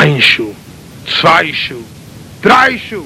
Einschuh, Zweischuh, Dreischuh.